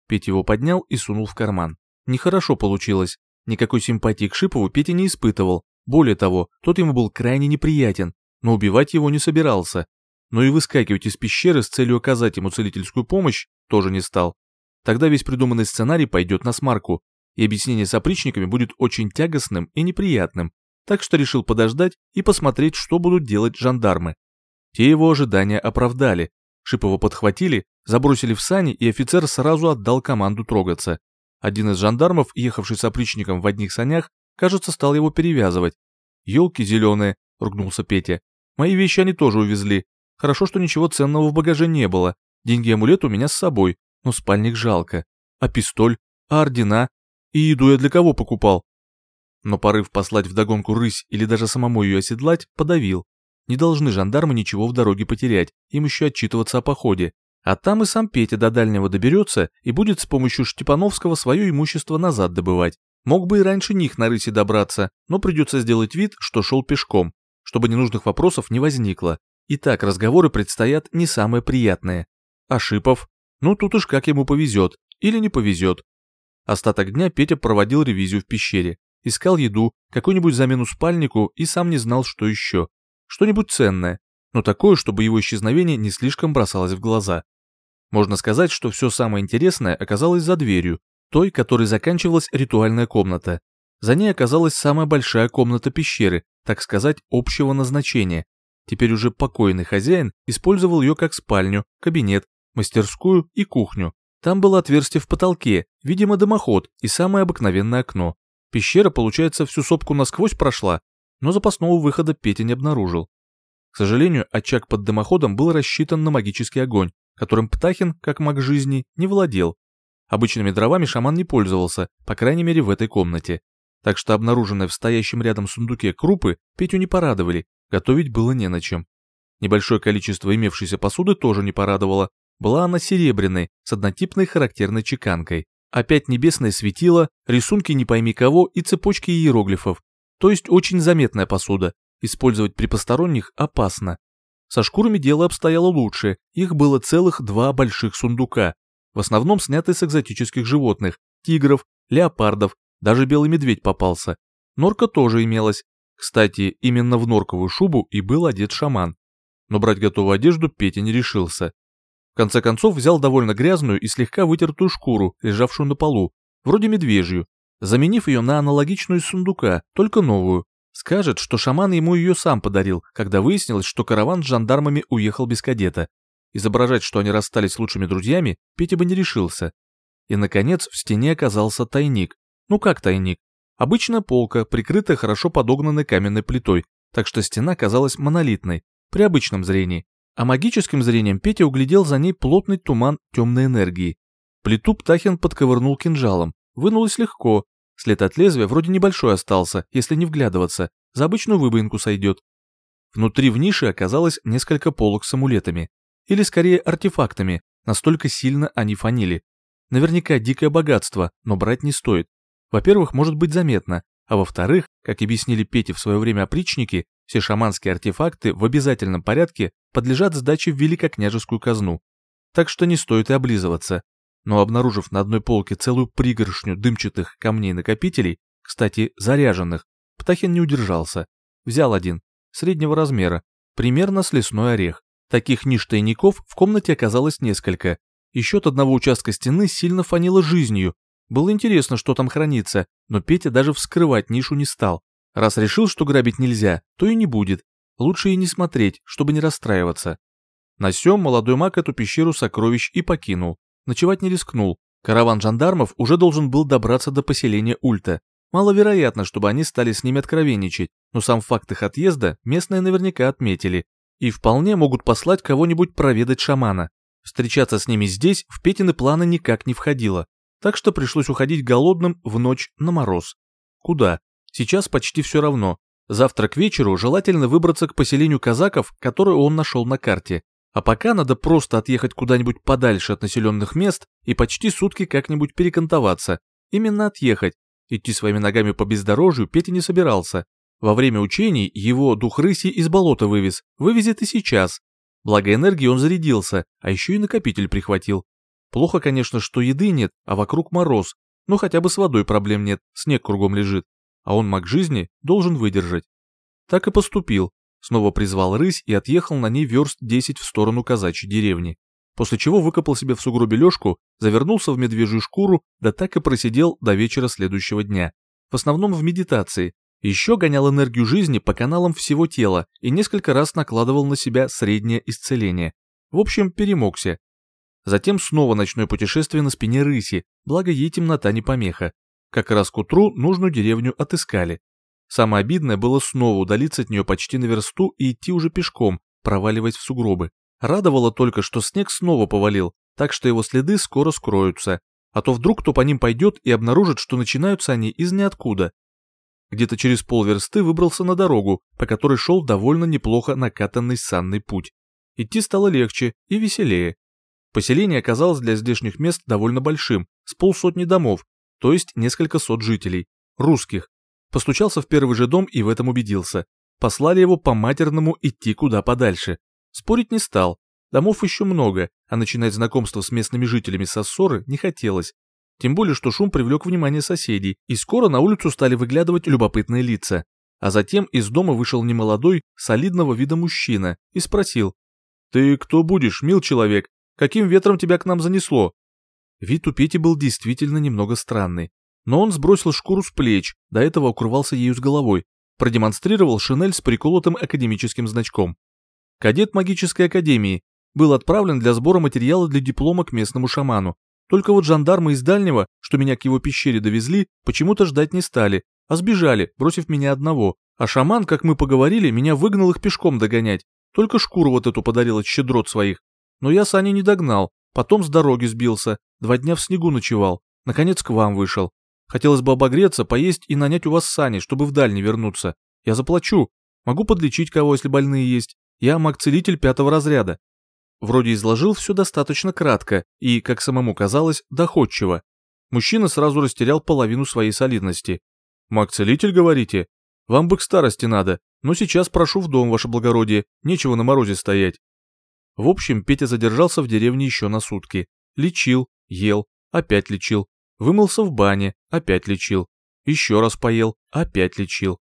Speaker 2: Петя его поднял и сунул в карман. Нехорошо получилось. Никакой симпатии к Шипову Петя не испытывал. Более того, тот ему был крайне неприятен, но убивать его не собирался. Но и выскакивать из пещеры с целью оказать ему целительскую помощь тоже не стал. Тогда весь придуманный сценарий пойдет на смарку, и объяснение с опричниками будет очень тягостным и неприятным, так что решил подождать и посмотреть, что будут делать жандармы. Те его ожидания оправдали. Шипова подхватили, забросили в сани, и офицер сразу отдал команду трогаться. Один из жандармов, ехавший с опричником в одних санях, кажется, стал его перевязывать. «Елки зеленые», — ругнулся Петя. Мои вещи они тоже увезли. Хорошо, что ничего ценного в багаже не было. Деньги и амулет у меня с собой, но спальник жалко. А пистоль? А ордена? И еду я для кого покупал? Но порыв послать вдогонку рысь или даже самому ее оседлать подавил. Не должны жандармы ничего в дороге потерять, им еще отчитываться о походе. А там и сам Петя до дальнего доберется и будет с помощью Штепановского свое имущество назад добывать. Мог бы и раньше них на рысе добраться, но придется сделать вид, что шел пешком, чтобы ненужных вопросов не возникло. И так разговоры предстоят не самые приятные. А? Ну тут уж как ему повезет, или не повезет. Остаток дня Петя проводил ревизию в пещере, искал еду, какую-нибудь замену спальнику и сам не знал, что еще. Что-нибудь ценное, но такое, чтобы его исчезновение не слишком бросалось в глаза. Можно сказать, что все самое интересное оказалось за дверью, той, которой заканчивалась ритуальная комната. За ней оказалась самая большая комната пещеры, так сказать, общего назначения. Теперь уже покойный хозяин использовал ее как спальню, кабинет, мастерскую и кухню. Там было отверстие в потолке, видимо дымоход и самое обыкновенное окно. Пещера, получается, всю сопку насквозь прошла, но запасного выхода Петя не обнаружил. К сожалению, очаг под дымоходом был рассчитан на магический огонь, которым Птахин, как маг жизни, не владел. Обычными дровами шаман не пользовался, по крайней мере в этой комнате. Так что обнаруженные в стоящем рядом сундуке крупы Петю не порадовали, готовить было не на чем. Небольшое количество имевшейся посуды тоже не порадовало. Была она серебряной, с однотипной характерной чеканкой. Опять небесное светило, рисунки не пойми кого и цепочки иероглифов. То есть очень заметная посуда, использовать при посторонних опасно. Со шкурами дело обстояло лучше, их было целых два больших сундука, в основном сняты с экзотических животных, тигров, леопардов, даже белый медведь попался. Норка тоже имелась. Кстати, именно в норковую шубу и был одет шаман. Но брать готовую одежду Петя не решился. В конце концов взял довольно грязную и слегка вытертую шкуру, лежавшую на полу, вроде медвежью, заменив ее на аналогичную из сундука, только новую. Скажет, что шаман ему ее сам подарил, когда выяснилось, что караван с жандармами уехал без кадета. Изображать, что они расстались лучшими друзьями, Петя бы не решился. И, наконец, в стене оказался тайник. Ну как тайник? Обычная полка, прикрытая хорошо подогнанной каменной плитой, так что стена казалась монолитной, при обычном зрении. А магическим зрением Петя углядел за ней плотный туман темной энергии. Плиту Птахин подковырнул кинжалом, вынулось легко, След от лезвия вроде небольшой остался, если не вглядываться, за обычную выбоинку сойдет. Внутри в нише оказалось несколько полок с амулетами. Или скорее артефактами, настолько сильно они фанили. Наверняка дикое богатство, но брать не стоит. Во-первых, может быть заметно, а во-вторых, как объяснили Пете в свое время опричники, все шаманские артефакты в обязательном порядке подлежат сдаче в великокняжескую казну. Так что не стоит и облизываться но обнаружив на одной полке целую пригоршню дымчатых камней-накопителей, кстати, заряженных, Птахин не удержался. Взял один, среднего размера, примерно с лесной орех. Таких ниш-тайников в комнате оказалось несколько. Еще от одного участка стены сильно фанило жизнью. Было интересно, что там хранится, но Петя даже вскрывать нишу не стал. Раз решил, что грабить нельзя, то и не будет. Лучше и не смотреть, чтобы не расстраиваться. На сём молодой маг эту пещеру сокровищ и покинул ночевать не рискнул. Караван жандармов уже должен был добраться до поселения Ульта. Маловероятно, чтобы они стали с ними откровенничать, но сам факт их отъезда местные наверняка отметили. И вполне могут послать кого-нибудь проведать шамана. Встречаться с ними здесь в Петины планы никак не входило, так что пришлось уходить голодным в ночь на мороз. Куда? Сейчас почти все равно. Завтра к вечеру желательно выбраться к поселению казаков, которое он нашел на карте. А пока надо просто отъехать куда-нибудь подальше от населенных мест и почти сутки как-нибудь перекантоваться. Именно отъехать. Идти своими ногами по бездорожью Петя не собирался. Во время учений его дух рыси из болота вывез, вывезет и сейчас. Благо энергии он зарядился, а еще и накопитель прихватил. Плохо, конечно, что еды нет, а вокруг мороз, но хотя бы с водой проблем нет, снег кругом лежит. А он маг жизни должен выдержать. Так и поступил, снова призвал рысь и отъехал на ней верст 10 в сторону казачьей деревни. После чего выкопал себе в сугробе лёжку, завернулся в медвежью шкуру, да так и просидел до вечера следующего дня. В основном в медитации. Еще гонял энергию жизни по каналам всего тела и несколько раз накладывал на себя среднее исцеление. В общем, перемогся. Затем снова ночное путешествие на спине рыси, благо ей темнота не помеха. Как раз к утру нужную деревню отыскали. Самое обидное было снова удалиться от нее почти на версту и идти уже пешком, проваливаясь в сугробы. Радовало только, что снег снова повалил, так что его следы скоро скроются. А то вдруг кто по ним пойдет и обнаружит, что начинаются они из ниоткуда. Где-то через полверсты выбрался на дорогу, по которой шел довольно неплохо накатанный санный путь. Идти стало легче и веселее. Поселение оказалось для здешних мест довольно большим, с полсотни домов, то есть несколько сот жителей, русских. Постучался в первый же дом и в этом убедился. Послали его по матерному идти куда подальше. Спорить не стал. Домов еще много, а начинать знакомство с местными жителями со ссоры не хотелось. Тем более, что шум привлек внимание соседей, и скоро на улицу стали выглядывать любопытные лица. А затем из дома вышел немолодой, солидного вида мужчина и спросил. «Ты кто будешь, мил человек? Каким ветром тебя к нам занесло?» Вид у Пети был действительно немного странный. Но он сбросил шкуру с плеч, до этого укрывался ею с головой, продемонстрировал шинель с приколотым академическим значком. Кадет магической академии был отправлен для сбора материала для диплома к местному шаману. Только вот жандармы из дальнего, что меня к его пещере довезли, почему-то ждать не стали, а сбежали, бросив меня одного. А шаман, как мы поговорили, меня выгнал их пешком догонять. Только шкуру вот эту подарил от щедрот своих. Но я Сани не догнал, потом с дороги сбился, два дня в снегу ночевал, наконец к вам вышел. Хотелось бы обогреться, поесть и нанять у вас сани, чтобы в дальний вернуться. Я заплачу. Могу подлечить кого, если больные есть. Я маг-целитель пятого разряда. Вроде изложил все достаточно кратко и, как самому казалось, доходчиво. Мужчина сразу растерял половину своей солидности. «Маг-целитель, говорите? Вам бы к старости надо, но сейчас прошу в дом, ваше благородие, нечего на морозе стоять». В общем, Петя задержался в деревне еще на сутки. Лечил, ел, опять лечил. Вымылся в бане, опять лечил. Еще раз поел, опять лечил.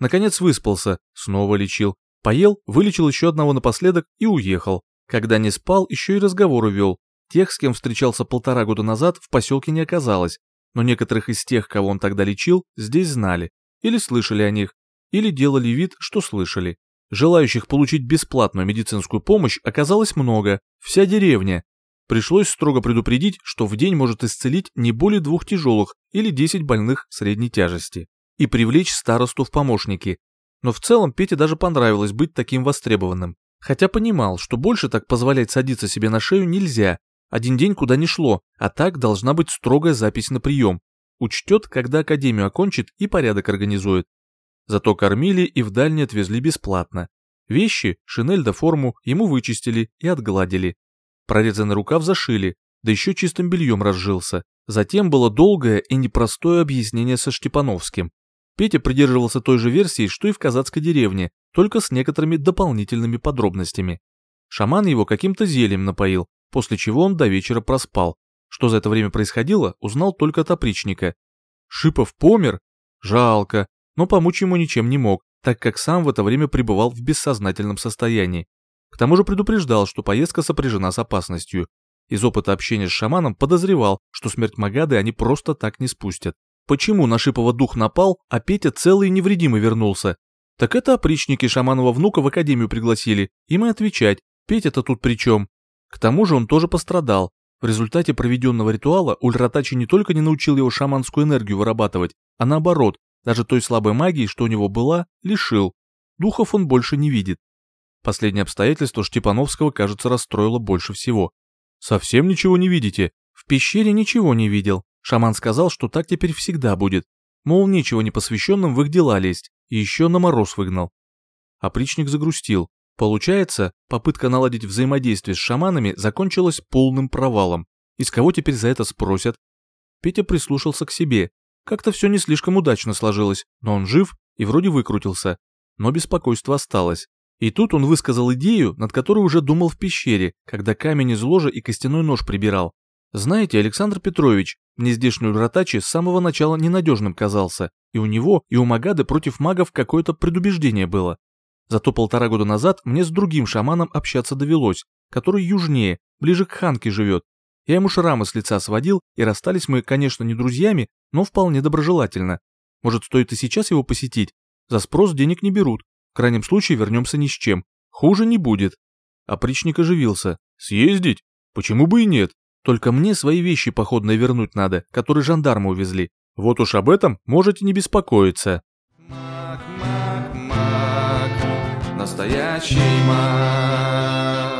Speaker 2: Наконец выспался, снова лечил. Поел, вылечил еще одного напоследок и уехал. Когда не спал, еще и разговоры вел. Тех, с кем встречался полтора года назад, в поселке не оказалось. Но некоторых из тех, кого он тогда лечил, здесь знали. Или слышали о них. Или делали вид, что слышали. Желающих получить бесплатную медицинскую помощь оказалось много, вся деревня. Пришлось строго предупредить, что в день может исцелить не более двух тяжелых или 10 больных средней тяжести. И привлечь старосту в помощники. Но в целом Пете даже понравилось быть таким востребованным. Хотя понимал, что больше так позволять садиться себе на шею нельзя. Один день куда не шло, а так должна быть строгая запись на прием. Учтет, когда академию окончит и порядок организует. Зато кормили и в дальний отвезли бесплатно. Вещи, шинель да форму ему вычистили и отгладили. Прорезанный рукав зашили, да еще чистым бельем разжился. Затем было долгое и непростое объяснение со Штепановским. Петя придерживался той же версии, что и в казацкой деревне, только с некоторыми дополнительными подробностями. Шаман его каким-то зельем напоил, после чего он до вечера проспал. Что за это время происходило, узнал только от опричника. Шипов помер? Жалко, но помочь ему ничем не мог, так как сам в это время пребывал в бессознательном состоянии. К тому же предупреждал, что поездка сопряжена с опасностью. Из опыта общения с шаманом подозревал, что смерть Магады они просто так не спустят. Почему на Шипова дух напал, а Петя целый и невредимый вернулся? Так это опричники шаманова внука в академию пригласили, им и отвечать, Петя-то тут при чем? К тому же он тоже пострадал. В результате проведенного ритуала Ульратачи не только не научил его шаманскую энергию вырабатывать, а наоборот, даже той слабой магии, что у него была, лишил. Духов он больше не видит. Последнее обстоятельство Штепановского, кажется, расстроило больше всего. «Совсем ничего не видите?» «В пещере ничего не видел. Шаман сказал, что так теперь всегда будет. Мол, нечего непосвященным в их дела лезть, и еще на мороз выгнал». Опричник загрустил. Получается, попытка наладить взаимодействие с шаманами закончилась полным провалом. Из кого теперь за это спросят? Петя прислушался к себе как-то все не слишком удачно сложилось, но он жив и вроде выкрутился. Но беспокойство осталось. И тут он высказал идею, над которой уже думал в пещере, когда камень из ложа и костяной нож прибирал. Знаете, Александр Петрович, мне здешний Уратачи с самого начала ненадежным казался, и у него, и у Магады против магов какое-то предубеждение было. Зато полтора года назад мне с другим шаманом общаться довелось, который южнее, ближе к Ханке живет, я ему шрамы с лица сводил, и расстались мы, конечно, не друзьями, но вполне доброжелательно. Может, стоит и сейчас его посетить? За спрос денег не берут. В крайнем случае вернемся ни с чем. Хуже не будет. Опричник оживился. Съездить? Почему бы и нет? Только мне свои вещи походные вернуть надо, которые жандармы увезли. Вот уж об этом можете не беспокоиться.
Speaker 1: Маг, маг, маг, настоящий маг.